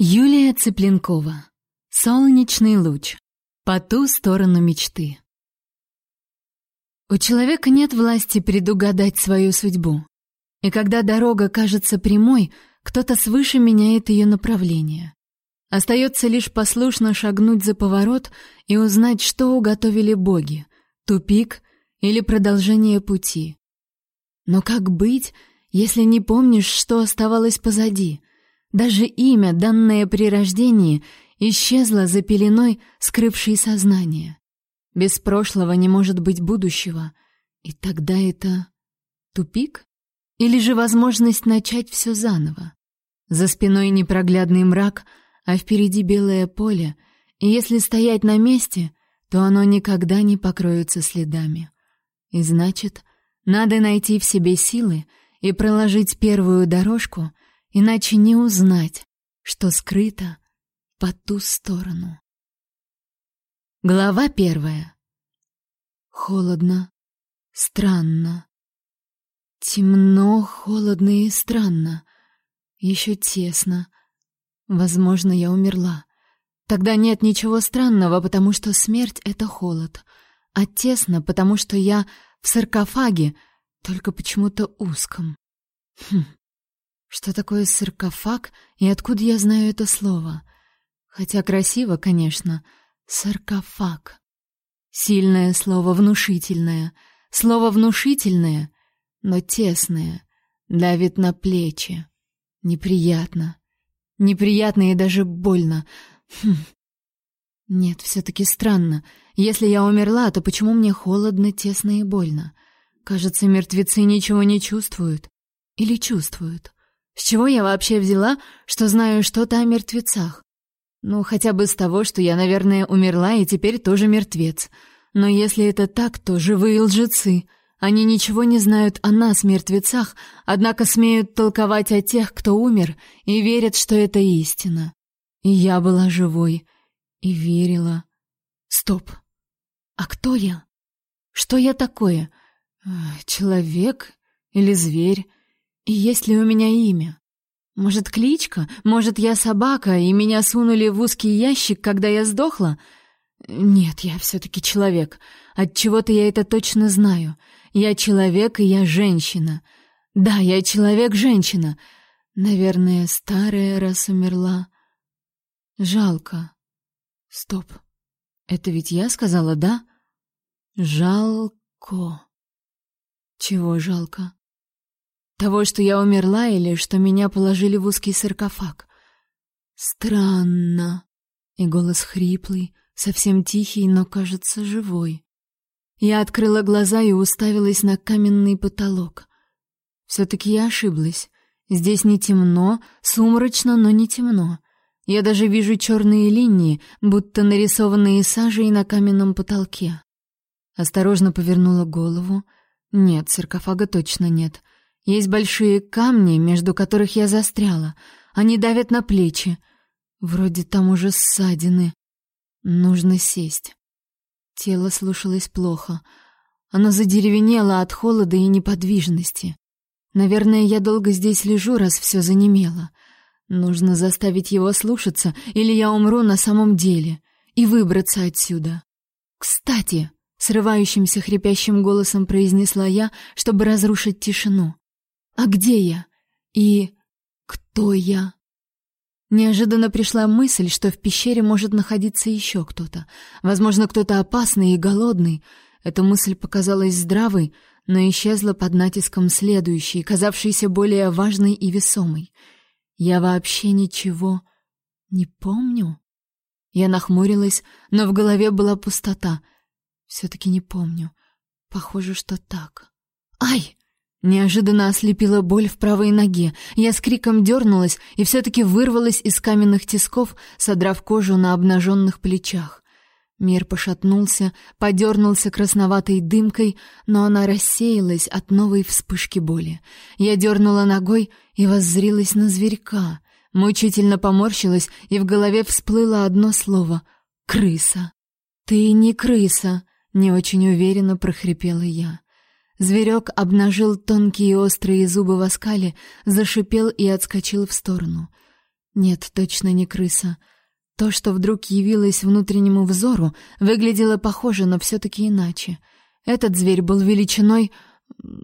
Юлия Цыпленкова. Солнечный луч. По ту сторону мечты. У человека нет власти предугадать свою судьбу. И когда дорога кажется прямой, кто-то свыше меняет ее направление. Остается лишь послушно шагнуть за поворот и узнать, что уготовили боги — тупик или продолжение пути. Но как быть, если не помнишь, что оставалось позади — даже имя, данное при рождении, исчезло за пеленой, скрывшей сознание. Без прошлого не может быть будущего. И тогда это тупик? Или же возможность начать все заново? За спиной непроглядный мрак, а впереди белое поле, и если стоять на месте, то оно никогда не покроется следами. И значит, надо найти в себе силы и проложить первую дорожку — иначе не узнать, что скрыто по ту сторону. Глава первая. Холодно, странно. Темно, холодно и странно. Еще тесно. Возможно, я умерла. Тогда нет ничего странного, потому что смерть — это холод. А тесно, потому что я в саркофаге, только почему-то узком. Хм. Что такое саркофаг и откуда я знаю это слово? Хотя красиво, конечно. Саркофаг. Сильное слово, внушительное. Слово внушительное, но тесное. Давит на плечи. Неприятно. Неприятно и даже больно. Хм. Нет, все-таки странно. Если я умерла, то почему мне холодно, тесно и больно? Кажется, мертвецы ничего не чувствуют. Или чувствуют? С чего я вообще взяла, что знаю что-то о мертвецах? Ну, хотя бы с того, что я, наверное, умерла и теперь тоже мертвец. Но если это так, то живые лжецы. Они ничего не знают о нас, мертвецах, однако смеют толковать о тех, кто умер, и верят, что это истина. И я была живой, и верила. Стоп. А кто я? Что я такое? Человек или зверь? Есть ли у меня имя? Может, кличка? Может, я собака, и меня сунули в узкий ящик, когда я сдохла? Нет, я все-таки человек. От чего-то я это точно знаю. Я человек, и я женщина. Да, я человек-женщина. Наверное, старая, раз умерла. Жалко. Стоп. Это ведь я сказала, да? Жалко. Чего жалко? Того, что я умерла, или что меня положили в узкий саркофаг? Странно. И голос хриплый, совсем тихий, но, кажется, живой. Я открыла глаза и уставилась на каменный потолок. Все-таки я ошиблась. Здесь не темно, сумрачно, но не темно. Я даже вижу черные линии, будто нарисованные сажей на каменном потолке. Осторожно повернула голову. Нет, саркофага точно нет. Есть большие камни, между которых я застряла. Они давят на плечи. Вроде там уже ссадины. Нужно сесть. Тело слушалось плохо. Оно задеревенело от холода и неподвижности. Наверное, я долго здесь лежу, раз все занемело. Нужно заставить его слушаться, или я умру на самом деле, и выбраться отсюда. Кстати, срывающимся хрипящим голосом произнесла я, чтобы разрушить тишину. А где я? И кто я? Неожиданно пришла мысль, что в пещере может находиться еще кто-то. Возможно, кто-то опасный и голодный. Эта мысль показалась здравой, но исчезла под натиском следующей, казавшейся более важной и весомой. Я вообще ничего не помню. Я нахмурилась, но в голове была пустота. Все-таки не помню. Похоже, что так. Ай! Неожиданно ослепила боль в правой ноге. Я с криком дернулась и все-таки вырвалась из каменных тисков, содрав кожу на обнаженных плечах. Мир пошатнулся, подернулся красноватой дымкой, но она рассеялась от новой вспышки боли. Я дернула ногой и воззрилась на зверька. Мучительно поморщилась, и в голове всплыло одно слово — «крыса». «Ты не крыса», — не очень уверенно прохрипела я. Зверек обнажил тонкие острые зубы в оскале, зашипел и отскочил в сторону. Нет, точно не крыса. То, что вдруг явилось внутреннему взору, выглядело похоже, но все-таки иначе. Этот зверь был величиной...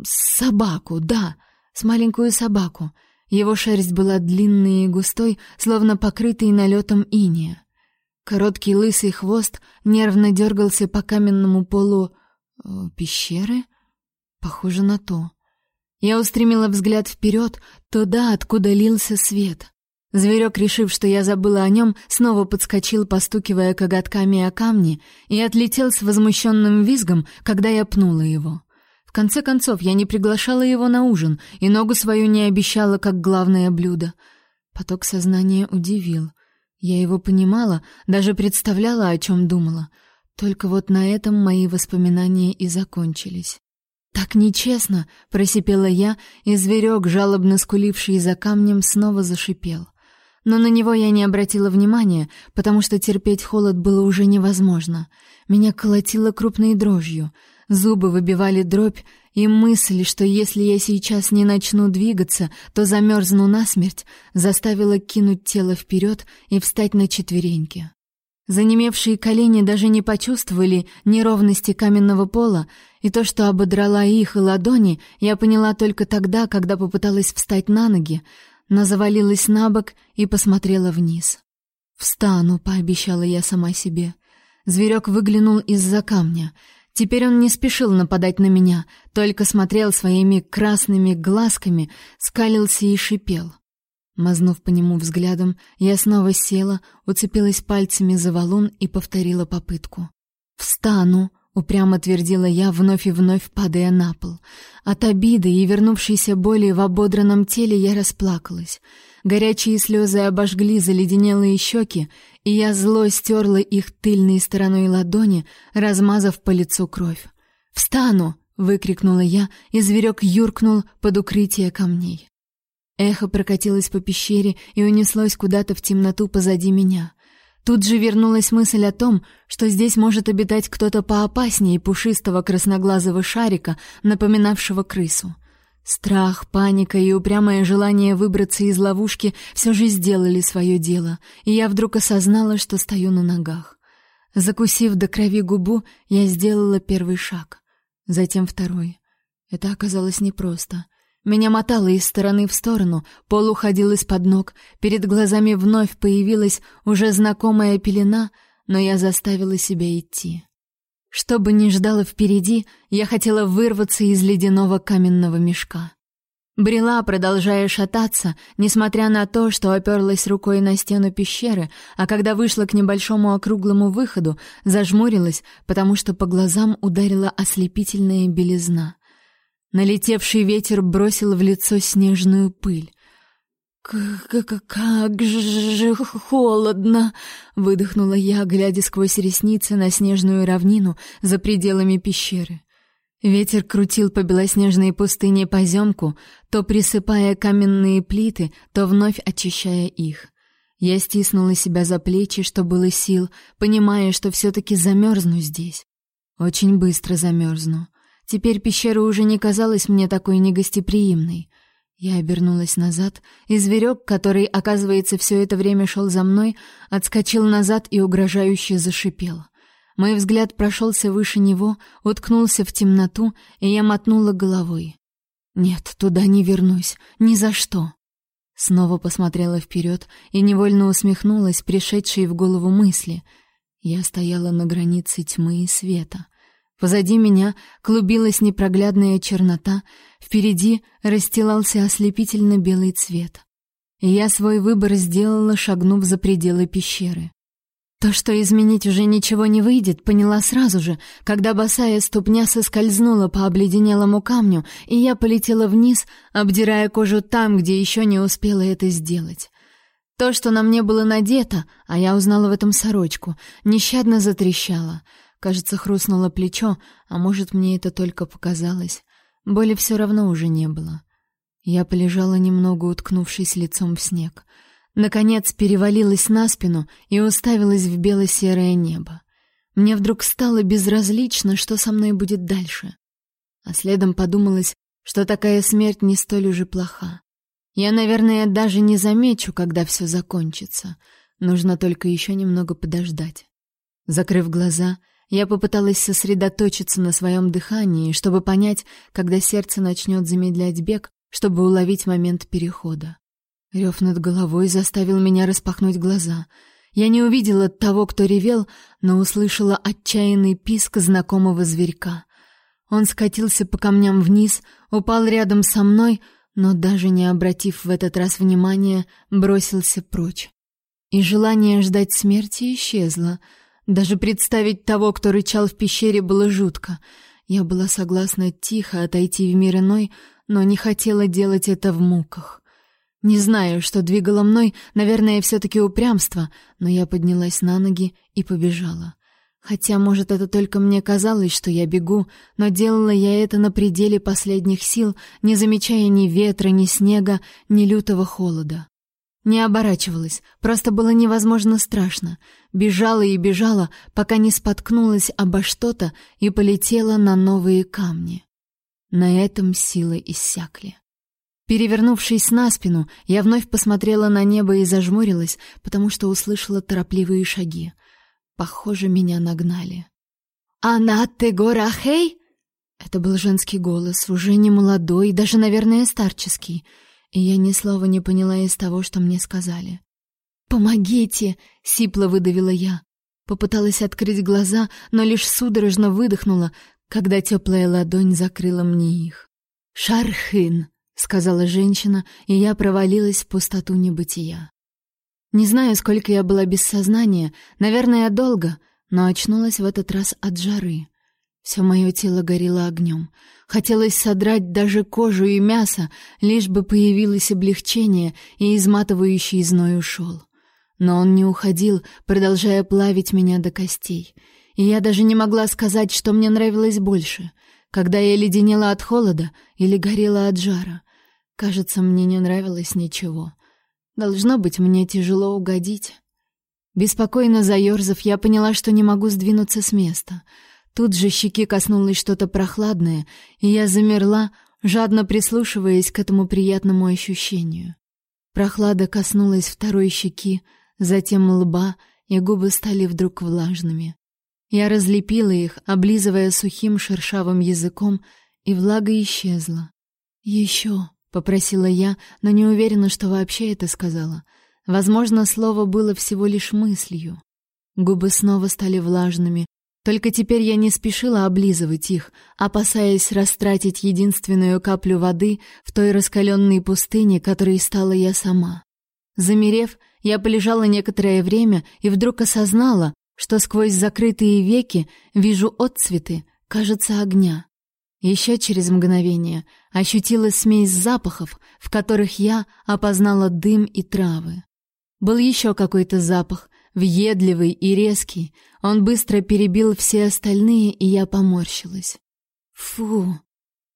собаку, да, с маленькую собаку. Его шерсть была длинной и густой, словно покрытой налетом иния. Короткий лысый хвост нервно дергался по каменному полу... Э, пещеры? Похоже на то. Я устремила взгляд вперед, туда, откуда лился свет. Зверек, решив, что я забыла о нем, снова подскочил, постукивая коготками о камни, и отлетел с возмущенным визгом, когда я пнула его. В конце концов, я не приглашала его на ужин, и ногу свою не обещала как главное блюдо. Поток сознания удивил. Я его понимала, даже представляла, о чем думала. Только вот на этом мои воспоминания и закончились. «Так нечестно!» — просипела я, и зверек, жалобно скуливший за камнем, снова зашипел. Но на него я не обратила внимания, потому что терпеть холод было уже невозможно. Меня колотило крупной дрожью. Зубы выбивали дробь, и мысль, что если я сейчас не начну двигаться, то замерзну насмерть, заставила кинуть тело вперед и встать на четвереньки. Занемевшие колени даже не почувствовали неровности каменного пола, и то, что ободрала их и ладони, я поняла только тогда, когда попыталась встать на ноги, но завалилась на бок и посмотрела вниз. «Встану», — пообещала я сама себе. Зверек выглянул из-за камня. Теперь он не спешил нападать на меня, только смотрел своими красными глазками, скалился и шипел. Мазнув по нему взглядом, я снова села, уцепилась пальцами за валун и повторила попытку. «Встану!» Упрямо твердила я, вновь и вновь падая на пол. От обиды и вернувшейся боли в ободранном теле я расплакалась. Горячие слезы обожгли заледенелые щеки, и я зло стерла их тыльной стороной ладони, размазав по лицу кровь. «Встану!» — выкрикнула я, и зверек юркнул под укрытие камней. Эхо прокатилось по пещере и унеслось куда-то в темноту позади меня. Тут же вернулась мысль о том, что здесь может обитать кто-то поопаснее пушистого красноглазого шарика, напоминавшего крысу. Страх, паника и упрямое желание выбраться из ловушки все же сделали свое дело, и я вдруг осознала, что стою на ногах. Закусив до крови губу, я сделала первый шаг, затем второй. Это оказалось непросто. Меня мотало из стороны в сторону, пол уходил из-под ног, перед глазами вновь появилась уже знакомая пелена, но я заставила себя идти. Что бы ни ждало впереди, я хотела вырваться из ледяного каменного мешка. Брела, продолжая шататься, несмотря на то, что оперлась рукой на стену пещеры, а когда вышла к небольшому округлому выходу, зажмурилась, потому что по глазам ударила ослепительная белизна. Налетевший ветер бросил в лицо снежную пыль. «Как же холодно!» — выдохнула я, глядя сквозь ресницы на снежную равнину за пределами пещеры. Ветер крутил по белоснежной пустыне поземку, то присыпая каменные плиты, то вновь очищая их. Я стиснула себя за плечи, что было сил, понимая, что все-таки замерзну здесь. Очень быстро замерзну. Теперь пещера уже не казалась мне такой негостеприимной. Я обернулась назад, и зверек, который, оказывается, все это время шел за мной, отскочил назад и угрожающе зашипел. Мой взгляд прошелся выше него, уткнулся в темноту, и я мотнула головой. «Нет, туда не вернусь, ни за что!» Снова посмотрела вперед и невольно усмехнулась пришедшей в голову мысли. Я стояла на границе тьмы и света. Позади меня клубилась непроглядная чернота, впереди расстилался ослепительно белый цвет. И я свой выбор сделала, шагнув за пределы пещеры. То, что изменить уже ничего не выйдет, поняла сразу же, когда босая ступня соскользнула по обледенелому камню, и я полетела вниз, обдирая кожу там, где еще не успела это сделать. То, что на мне было надето, а я узнала в этом сорочку, нещадно затрещало — Кажется, хрустнуло плечо, а может, мне это только показалось. Боли все равно уже не было. Я полежала немного, уткнувшись лицом в снег. Наконец перевалилась на спину и уставилась в бело-серое небо. Мне вдруг стало безразлично, что со мной будет дальше. А следом подумалось, что такая смерть не столь уже плоха. Я, наверное, даже не замечу, когда все закончится. Нужно только еще немного подождать. Закрыв глаза, я попыталась сосредоточиться на своем дыхании, чтобы понять, когда сердце начнет замедлять бег, чтобы уловить момент перехода. Рев над головой заставил меня распахнуть глаза. Я не увидела того, кто ревел, но услышала отчаянный писк знакомого зверька. Он скатился по камням вниз, упал рядом со мной, но даже не обратив в этот раз внимания, бросился прочь. И желание ждать смерти исчезло. Даже представить того, кто рычал в пещере, было жутко. Я была согласна тихо отойти в мир иной, но не хотела делать это в муках. Не знаю, что двигало мной, наверное, все таки упрямство, но я поднялась на ноги и побежала. Хотя, может, это только мне казалось, что я бегу, но делала я это на пределе последних сил, не замечая ни ветра, ни снега, ни лютого холода. Не оборачивалась, просто было невозможно страшно. Бежала и бежала, пока не споткнулась обо что-то и полетела на новые камни. На этом силы иссякли. Перевернувшись на спину, я вновь посмотрела на небо и зажмурилась, потому что услышала торопливые шаги. Похоже, меня нагнали. «Она ты горахей?» Это был женский голос, уже не молодой, даже, наверное, старческий, и я ни слова не поняла из того, что мне сказали. «Помогите!» — сипло выдавила я. Попыталась открыть глаза, но лишь судорожно выдохнула, когда теплая ладонь закрыла мне их. «Шархын!» — сказала женщина, и я провалилась в пустоту небытия. Не знаю, сколько я была без сознания, наверное, долго, но очнулась в этот раз от жары. Все мое тело горело огнем. Хотелось содрать даже кожу и мясо, лишь бы появилось облегчение, и изматывающий зной ушел. Но он не уходил, продолжая плавить меня до костей. И я даже не могла сказать, что мне нравилось больше, когда я леденела от холода или горела от жара. Кажется, мне не нравилось ничего. Должно быть, мне тяжело угодить. Беспокойно заерзав, я поняла, что не могу сдвинуться с места. Тут же щеки коснулось что-то прохладное, и я замерла, жадно прислушиваясь к этому приятному ощущению. Прохлада коснулась второй щеки, затем лба, и губы стали вдруг влажными. Я разлепила их, облизывая сухим шершавым языком, и влага исчезла. «Еще!» попросила я, но не уверена, что вообще это сказала. Возможно, слово было всего лишь мыслью. Губы снова стали влажными, только теперь я не спешила облизывать их, опасаясь растратить единственную каплю воды в той раскаленной пустыне, которой стала я сама. Замерев, я полежала некоторое время и вдруг осознала, что сквозь закрытые веки вижу отцветы, кажется, огня. Еще через мгновение ощутила смесь запахов, в которых я опознала дым и травы. Был еще какой-то запах, въедливый и резкий. Он быстро перебил все остальные, и я поморщилась. Фу.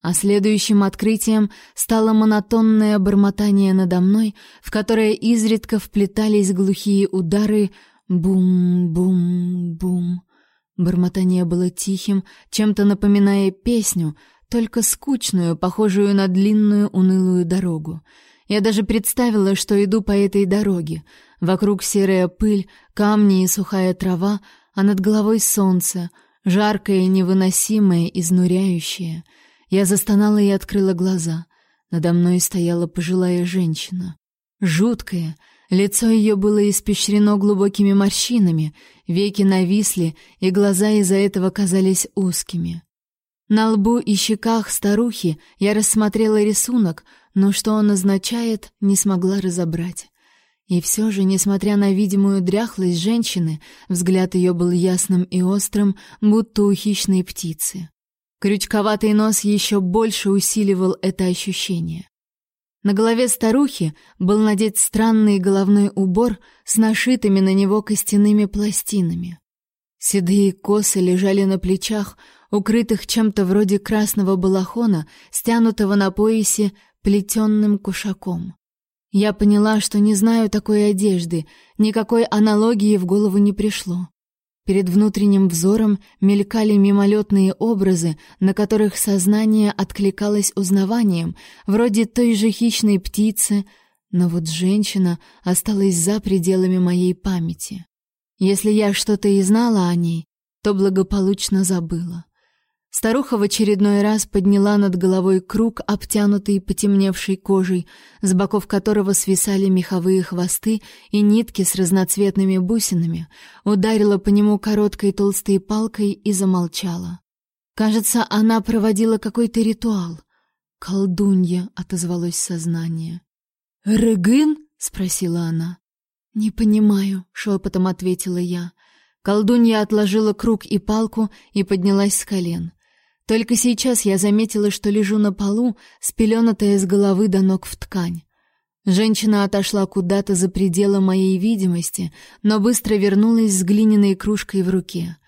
А следующим открытием стало монотонное бормотание надо мной, в которое изредка вплетались глухие удары бум-бум-бум. Бормотание было тихим, чем-то напоминая песню, только скучную, похожую на длинную унылую дорогу. Я даже представила, что иду по этой дороге. Вокруг серая пыль, камни и сухая трава, а над головой солнце, жаркое, невыносимое, изнуряющее. Я застонала и открыла глаза. Надо мной стояла пожилая женщина. Жуткая, Лицо ее было испещрено глубокими морщинами, веки нависли, и глаза из-за этого казались узкими. На лбу и щеках старухи я рассмотрела рисунок, но что он означает, не смогла разобрать. И все же, несмотря на видимую дряхлость женщины, взгляд ее был ясным и острым, будто у хищной птицы. Крючковатый нос еще больше усиливал это ощущение. На голове старухи был надет странный головной убор с нашитыми на него костяными пластинами. Седые косы лежали на плечах, укрытых чем-то вроде красного балахона, стянутого на поясе плетенным кушаком. Я поняла, что не знаю такой одежды, никакой аналогии в голову не пришло. Перед внутренним взором мелькали мимолетные образы, на которых сознание откликалось узнаванием, вроде той же хищной птицы, но вот женщина осталась за пределами моей памяти. Если я что-то и знала о ней, то благополучно забыла. Старуха в очередной раз подняла над головой круг, обтянутый потемневшей кожей, с боков которого свисали меховые хвосты и нитки с разноцветными бусинами, ударила по нему короткой толстой палкой и замолчала. Кажется, она проводила какой-то ритуал. «Колдунья», — отозвалось сознание. «Рыгын?» — спросила она. «Не понимаю», — шепотом ответила я. Колдунья отложила круг и палку и поднялась с колен. Только сейчас я заметила, что лежу на полу, спеленатая с головы до ног в ткань. Женщина отошла куда-то за пределы моей видимости, но быстро вернулась с глиняной кружкой в руке.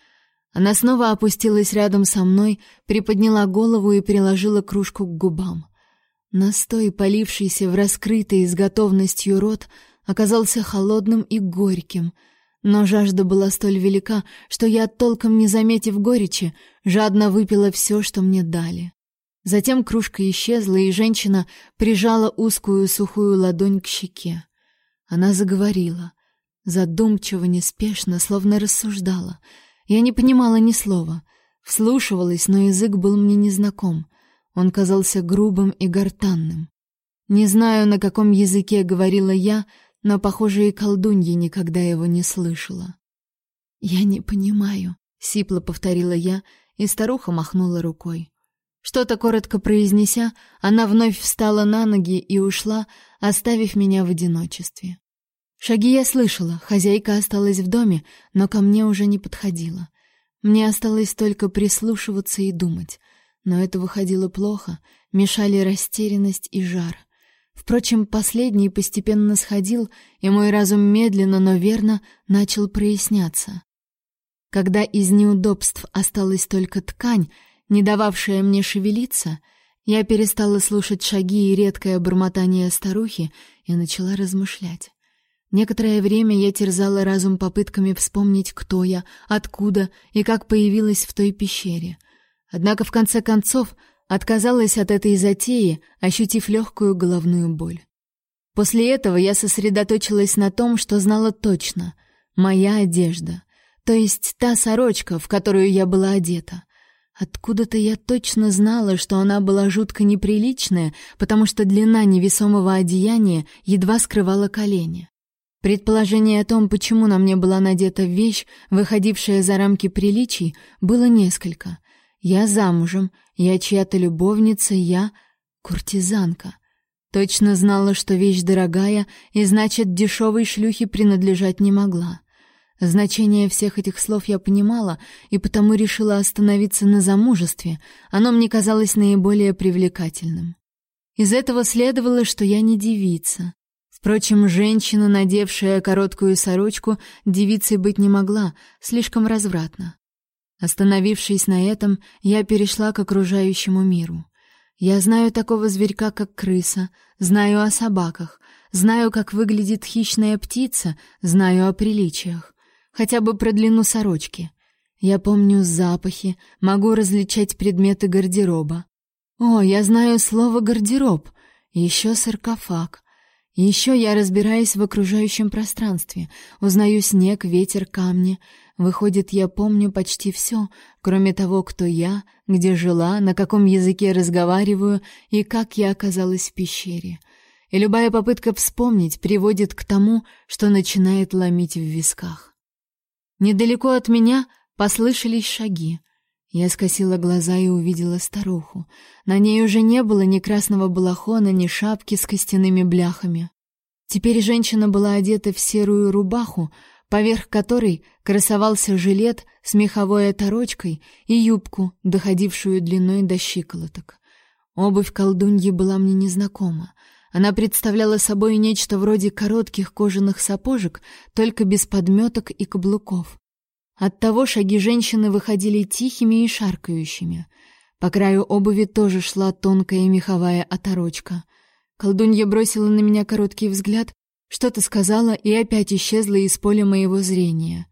Она снова опустилась рядом со мной, приподняла голову и приложила кружку к губам. Настой, полившийся в раскрытый с готовностью рот, оказался холодным и горьким — но жажда была столь велика, что я, толком не заметив горечи, жадно выпила все, что мне дали. Затем кружка исчезла, и женщина прижала узкую сухую ладонь к щеке. Она заговорила, задумчиво, неспешно, словно рассуждала. Я не понимала ни слова, вслушивалась, но язык был мне незнаком. Он казался грубым и гортанным. Не знаю, на каком языке говорила я, но, похоже, и колдунья никогда его не слышала. «Я не понимаю», — сипло повторила я, и старуха махнула рукой. Что-то коротко произнеся, она вновь встала на ноги и ушла, оставив меня в одиночестве. Шаги я слышала, хозяйка осталась в доме, но ко мне уже не подходила. Мне осталось только прислушиваться и думать, но это выходило плохо, мешали растерянность и жар — Впрочем, последний постепенно сходил, и мой разум медленно, но верно начал проясняться. Когда из неудобств осталась только ткань, не дававшая мне шевелиться, я перестала слушать шаги и редкое бормотание старухи и начала размышлять. Некоторое время я терзала разум попытками вспомнить, кто я, откуда и как появилась в той пещере. Однако в конце концов Отказалась от этой затеи, ощутив легкую головную боль. После этого я сосредоточилась на том, что знала точно — моя одежда, то есть та сорочка, в которую я была одета. Откуда-то я точно знала, что она была жутко неприличная, потому что длина невесомого одеяния едва скрывала колени. Предположение о том, почему на мне была надета вещь, выходившая за рамки приличий, было несколько — я замужем, я чья-то любовница, я куртизанка. Точно знала, что вещь дорогая, и значит, дешевой шлюхе принадлежать не могла. Значение всех этих слов я понимала, и потому решила остановиться на замужестве. Оно мне казалось наиболее привлекательным. Из этого следовало, что я не девица. Впрочем, женщина, надевшая короткую сорочку, девицей быть не могла, слишком развратно. Остановившись на этом, я перешла к окружающему миру. Я знаю такого зверька, как крыса, знаю о собаках, знаю, как выглядит хищная птица, знаю о приличиях, хотя бы про длину сорочки. Я помню запахи, могу различать предметы гардероба. О, я знаю слово гардероб, еще саркофаг. Еще я разбираюсь в окружающем пространстве, узнаю снег, ветер, камни, Выходит, я помню почти все, кроме того, кто я, где жила, на каком языке разговариваю и как я оказалась в пещере. И любая попытка вспомнить приводит к тому, что начинает ломить в висках. Недалеко от меня послышались шаги. Я скосила глаза и увидела старуху. На ней уже не было ни красного балахона, ни шапки с костяными бляхами. Теперь женщина была одета в серую рубаху, поверх которой красовался жилет с меховой оторочкой и юбку, доходившую длиной до щиколоток. Обувь колдуньи была мне незнакома. Она представляла собой нечто вроде коротких кожаных сапожек, только без подметок и каблуков. Оттого шаги женщины выходили тихими и шаркающими. По краю обуви тоже шла тонкая меховая оторочка. Колдунья бросила на меня короткий взгляд, что-то сказала и опять исчезла из поля моего зрения.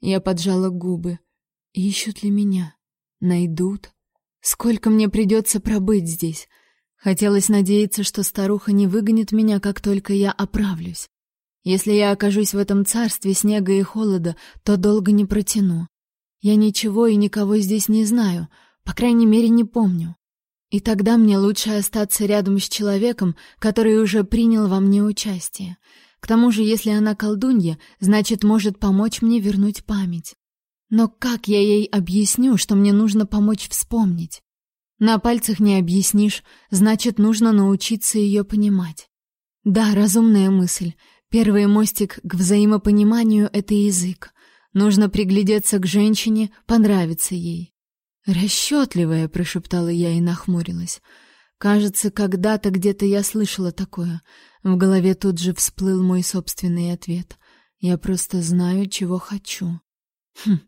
Я поджала губы. Ищут ли меня? Найдут? Сколько мне придется пробыть здесь? Хотелось надеяться, что старуха не выгонит меня, как только я оправлюсь. Если я окажусь в этом царстве снега и холода, то долго не протяну. Я ничего и никого здесь не знаю, по крайней мере, не помню. И тогда мне лучше остаться рядом с человеком, который уже принял во мне участие. К тому же, если она колдунья, значит, может помочь мне вернуть память. Но как я ей объясню, что мне нужно помочь вспомнить? На пальцах не объяснишь, значит, нужно научиться ее понимать. Да, разумная мысль. Первый мостик к взаимопониманию — это язык. Нужно приглядеться к женщине, понравиться ей. «Расчетливая», — прошептала я и нахмурилась. Кажется, когда-то где-то я слышала такое. В голове тут же всплыл мой собственный ответ. Я просто знаю, чего хочу. Хм,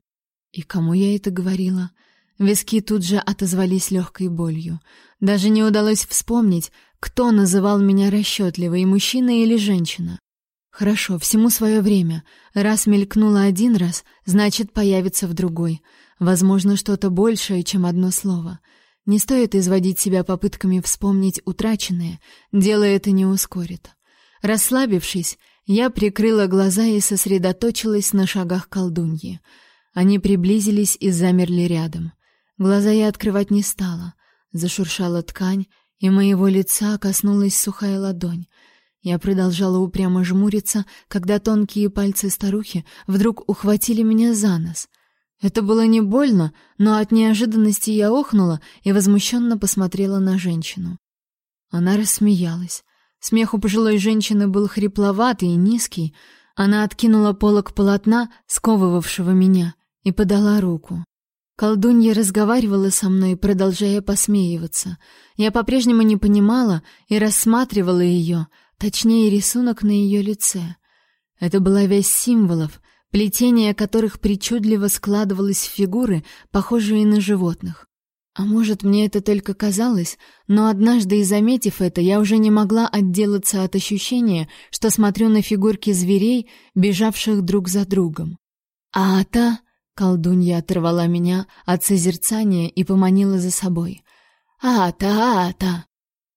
и кому я это говорила? Виски тут же отозвались легкой болью. Даже не удалось вспомнить, кто называл меня расчетливой, мужчина или женщина. Хорошо, всему свое время. Раз мелькнуло один раз, значит, появится в другой. Возможно, что-то большее, чем одно слово. Не стоит изводить себя попытками вспомнить утраченное, дело это не ускорит. Расслабившись, я прикрыла глаза и сосредоточилась на шагах колдуньи. Они приблизились и замерли рядом. Глаза я открывать не стала. Зашуршала ткань, и моего лица коснулась сухая ладонь. Я продолжала упрямо жмуриться, когда тонкие пальцы старухи вдруг ухватили меня за нос — это было не больно, но от неожиданности я охнула и возмущенно посмотрела на женщину. Она рассмеялась. Смех у пожилой женщины был хрипловатый и низкий. Она откинула полог полотна, сковывавшего меня, и подала руку. Колдунья разговаривала со мной, продолжая посмеиваться. Я по-прежнему не понимала и рассматривала ее, точнее рисунок на ее лице. Это была вязь символов, плетение которых причудливо складывалось в фигуры, похожие на животных. А может, мне это только казалось, но однажды и заметив это, я уже не могла отделаться от ощущения, что смотрю на фигурки зверей, бежавших друг за другом. А та, колдунья оторвала меня от созерцания и поманила за собой. А та, а та.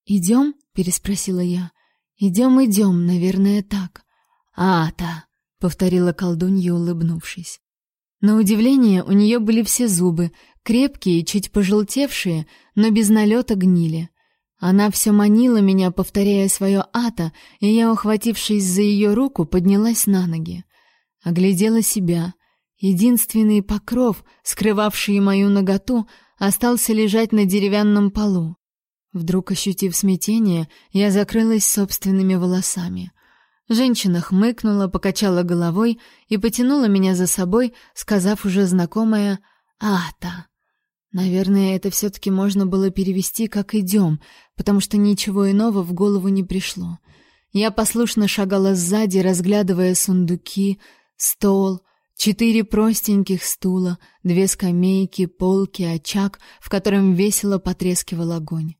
Идем? переспросила я. Идем, идем, наверное, так. А та повторила колдунья, улыбнувшись. На удивление, у нее были все зубы, крепкие, чуть пожелтевшие, но без налета гнили. Она все манила меня, повторяя свое ата, и я, ухватившись за ее руку, поднялась на ноги. Оглядела себя. Единственный покров, скрывавший мою наготу, остался лежать на деревянном полу. Вдруг ощутив смятение, я закрылась собственными волосами. Женщина хмыкнула, покачала головой и потянула меня за собой, сказав уже знакомое «Ата». Наверное, это все-таки можно было перевести как «идем», потому что ничего иного в голову не пришло. Я послушно шагала сзади, разглядывая сундуки, стол, четыре простеньких стула, две скамейки, полки, очаг, в котором весело потрескивал огонь.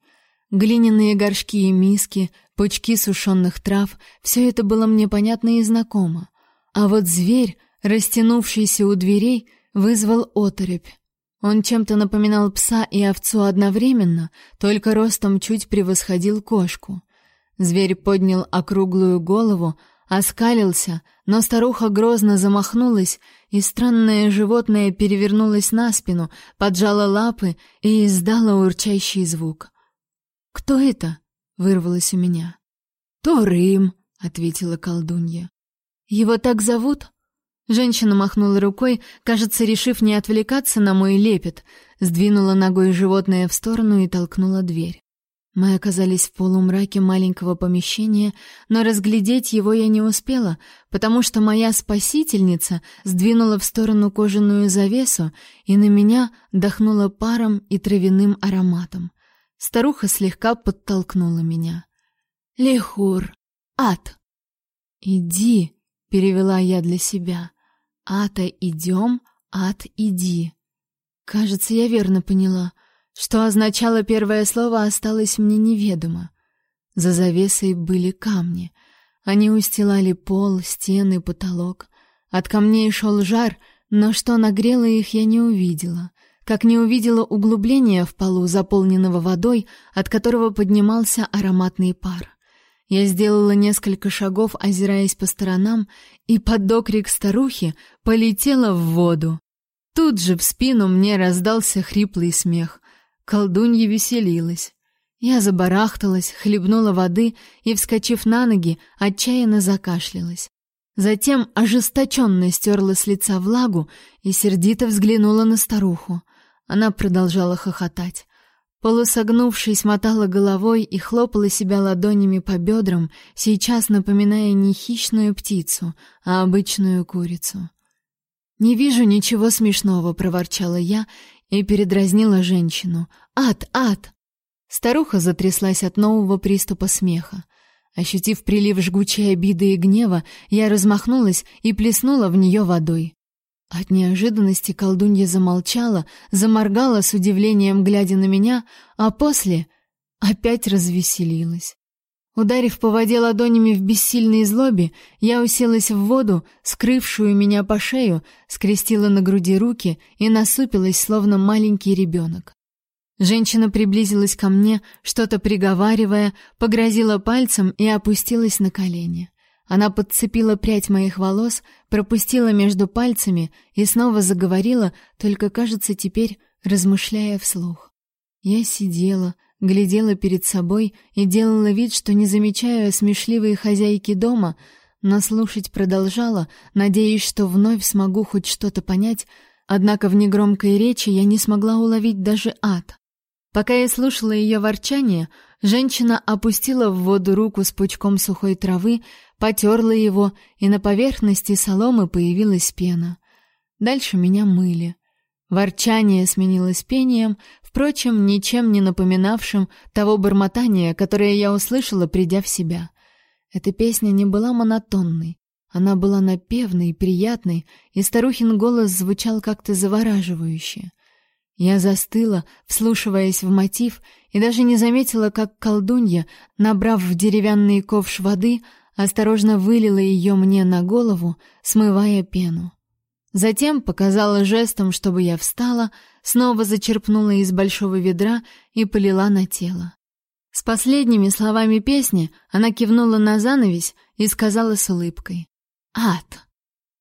Глиняные горшки и миски, пучки сушеных трав — все это было мне понятно и знакомо. А вот зверь, растянувшийся у дверей, вызвал оторопь. Он чем-то напоминал пса и овцу одновременно, только ростом чуть превосходил кошку. Зверь поднял округлую голову, оскалился, но старуха грозно замахнулась, и странное животное перевернулось на спину, поджало лапы и издало урчащий звук. «Кто это?» — вырвалось у меня. «Торым», — ответила колдунья. «Его так зовут?» Женщина махнула рукой, кажется, решив не отвлекаться на мой лепет, сдвинула ногой животное в сторону и толкнула дверь. Мы оказались в полумраке маленького помещения, но разглядеть его я не успела, потому что моя спасительница сдвинула в сторону кожаную завесу, и на меня дохнуло паром и травяным ароматом. Старуха слегка подтолкнула меня. Лехур, ад. Иди, перевела я для себя. Ата идем, ад иди. Кажется, я верно поняла. Что означало первое слово, осталось мне неведомо. За завесой были камни. Они устилали пол, стены, потолок. От камней шел жар, но что нагрело их, я не увидела. Как не увидела углубления в полу, заполненного водой, от которого поднимался ароматный пар. Я сделала несколько шагов, озираясь по сторонам, и под окрик старухи полетела в воду. Тут же в спину мне раздался хриплый смех. Колдунья веселилась. Я забарахталась, хлебнула воды и, вскочив на ноги, отчаянно закашлялась. Затем ожесточенно стерла с лица влагу и сердито взглянула на старуху. Она продолжала хохотать. Полусогнувшись, мотала головой и хлопала себя ладонями по бедрам, сейчас напоминая не хищную птицу, а обычную курицу. «Не вижу ничего смешного», — проворчала я и передразнила женщину. «Ад, ад!» Старуха затряслась от нового приступа смеха. Ощутив прилив жгучей обиды и гнева, я размахнулась и плеснула в нее водой. От неожиданности колдунья замолчала, заморгала с удивлением, глядя на меня, а после опять развеселилась. Ударив по воде ладонями в бессильной злобе, я уселась в воду, скрывшую меня по шею, скрестила на груди руки и насупилась, словно маленький ребенок. Женщина приблизилась ко мне, что-то приговаривая, погрозила пальцем и опустилась на колени. Она подцепила прядь моих волос, пропустила между пальцами и снова заговорила, только, кажется, теперь размышляя вслух. Я сидела, глядела перед собой и делала вид, что не замечаю смешливые хозяйки дома, но слушать продолжала, надеясь, что вновь смогу хоть что-то понять, однако в негромкой речи я не смогла уловить даже ад. Пока я слушала ее ворчание, женщина опустила в воду руку с пучком сухой травы, потерла его, и на поверхности соломы появилась пена. Дальше меня мыли. Ворчание сменилось пением, впрочем, ничем не напоминавшим того бормотания, которое я услышала, придя в себя. Эта песня не была монотонной. Она была напевной, приятной, и старухин голос звучал как-то завораживающе. Я застыла, вслушиваясь в мотив, и даже не заметила, как колдунья, набрав в деревянный ковш воды, осторожно вылила ее мне на голову, смывая пену. Затем показала жестом, чтобы я встала, снова зачерпнула из большого ведра и полила на тело. С последними словами песни она кивнула на занавесь и сказала с улыбкой: "Ад".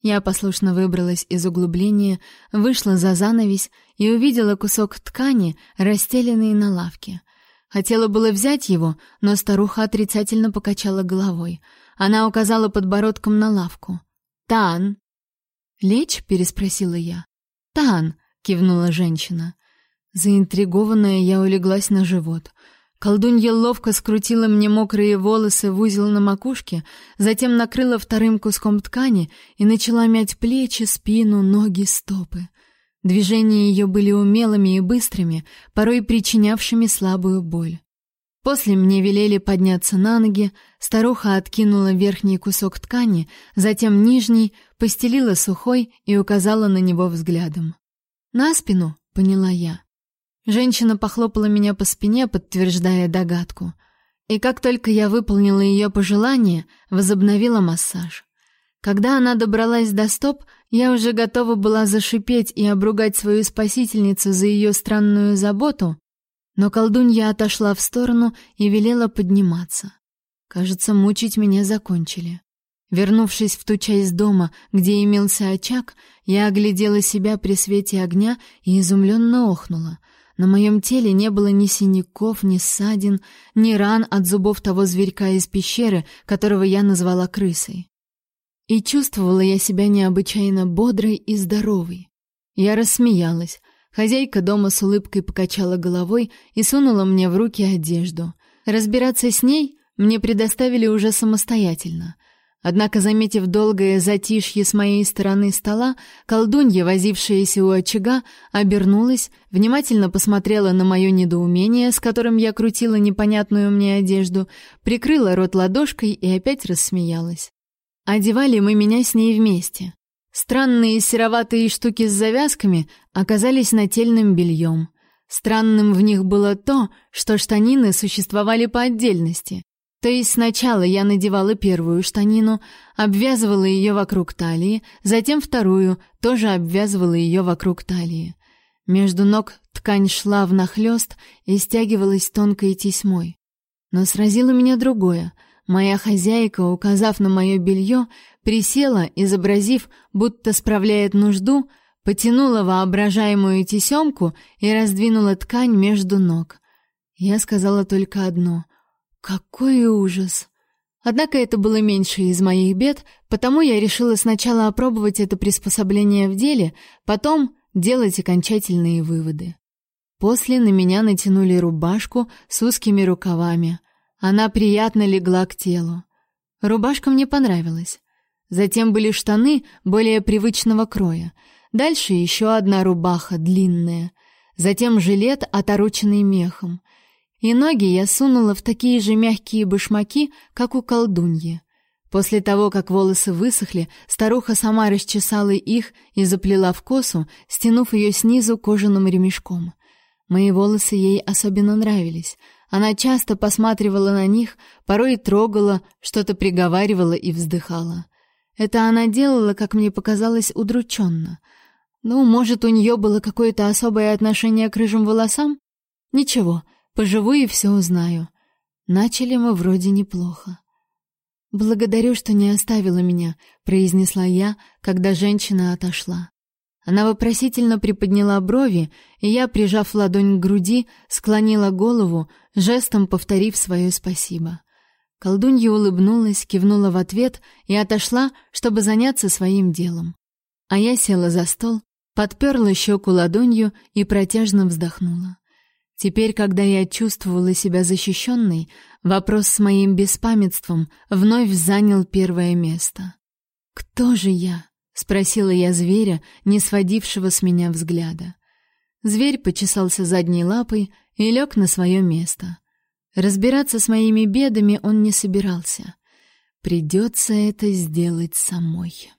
Я послушно выбралась из углубления, вышла за занавесь и увидела кусок ткани, расстеленный на лавке. Хотела было взять его, но старуха отрицательно покачала головой. Она указала подбородком на лавку. «Тан!» «Лечь?» — переспросила я. «Тан!» — кивнула женщина. Заинтригованная, я улеглась на живот — Колдунья ловко скрутила мне мокрые волосы в узел на макушке, затем накрыла вторым куском ткани и начала мять плечи, спину, ноги, стопы. Движения ее были умелыми и быстрыми, порой причинявшими слабую боль. После мне велели подняться на ноги, старуха откинула верхний кусок ткани, затем нижний, постелила сухой и указала на него взглядом. «На спину», — поняла я. Женщина похлопала меня по спине, подтверждая догадку. И как только я выполнила ее пожелание, возобновила массаж. Когда она добралась до стоп, я уже готова была зашипеть и обругать свою спасительницу за ее странную заботу, но колдунья отошла в сторону и велела подниматься. Кажется, мучить меня закончили. Вернувшись в ту часть дома, где имелся очаг, я оглядела себя при свете огня и изумленно охнула — на моем теле не было ни синяков, ни ссадин, ни ран от зубов того зверька из пещеры, которого я назвала крысой. И чувствовала я себя необычайно бодрой и здоровой. Я рассмеялась. Хозяйка дома с улыбкой покачала головой и сунула мне в руки одежду. Разбираться с ней мне предоставили уже самостоятельно. Однако, заметив долгое затишье с моей стороны стола, колдунья, возившаяся у очага, обернулась, внимательно посмотрела на мое недоумение, с которым я крутила непонятную мне одежду, прикрыла рот ладошкой и опять рассмеялась. Одевали мы меня с ней вместе. Странные сероватые штуки с завязками оказались нательным бельем. Странным в них было то, что штанины существовали по отдельности. То есть сначала я надевала первую штанину, обвязывала ее вокруг талии, затем вторую, тоже обвязывала ее вокруг талии. Между ног ткань шла внахлёст и стягивалась тонкой тесьмой. Но сразило меня другое. Моя хозяйка, указав на мое белье, присела, изобразив, будто справляет нужду, потянула воображаемую тесемку и раздвинула ткань между ног. Я сказала только одно какой ужас! Однако это было меньше из моих бед, потому я решила сначала опробовать это приспособление в деле, потом делать окончательные выводы. После на меня натянули рубашку с узкими рукавами. Она приятно легла к телу. Рубашка мне понравилась. Затем были штаны более привычного кроя. Дальше еще одна рубаха длинная. Затем жилет, отороченный мехом и ноги я сунула в такие же мягкие башмаки, как у колдуньи. После того, как волосы высохли, старуха сама расчесала их и заплела в косу, стянув ее снизу кожаным ремешком. Мои волосы ей особенно нравились. Она часто посматривала на них, порой трогала, что-то приговаривала и вздыхала. Это она делала, как мне показалось, удрученно. Ну, может, у нее было какое-то особое отношение к рыжим волосам? Ничего, Поживу и все узнаю. Начали мы вроде неплохо. Благодарю, что не оставила меня, произнесла я, когда женщина отошла. Она вопросительно приподняла брови, и я, прижав ладонь к груди, склонила голову, жестом повторив свое спасибо. Колдунья улыбнулась, кивнула в ответ и отошла, чтобы заняться своим делом. А я села за стол, подперла щеку ладонью и протяжно вздохнула. Теперь, когда я чувствовала себя защищенной, вопрос с моим беспамятством вновь занял первое место. «Кто же я?» — спросила я зверя, не сводившего с меня взгляда. Зверь почесался задней лапой и лег на свое место. Разбираться с моими бедами он не собирался. Придется это сделать самой.